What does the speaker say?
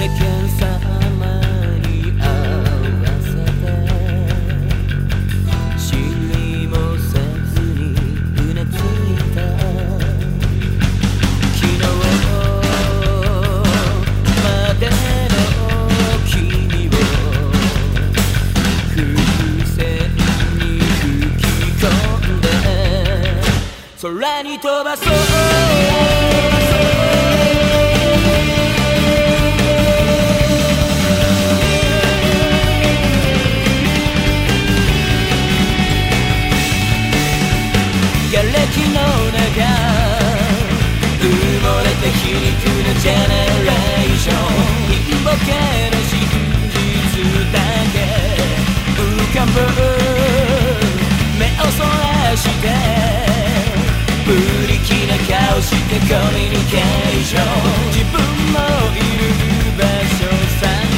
世間様に合わせて死にもせずにうなずいた。昨日までの君を風船に吹き込んで空に飛ばそう時の中埋もれて皮肉なジェネレーション。貧乏系の真実だけ。浮かぶ目をそらして無力な顔してコミュニケーション。自分のいる場所さ。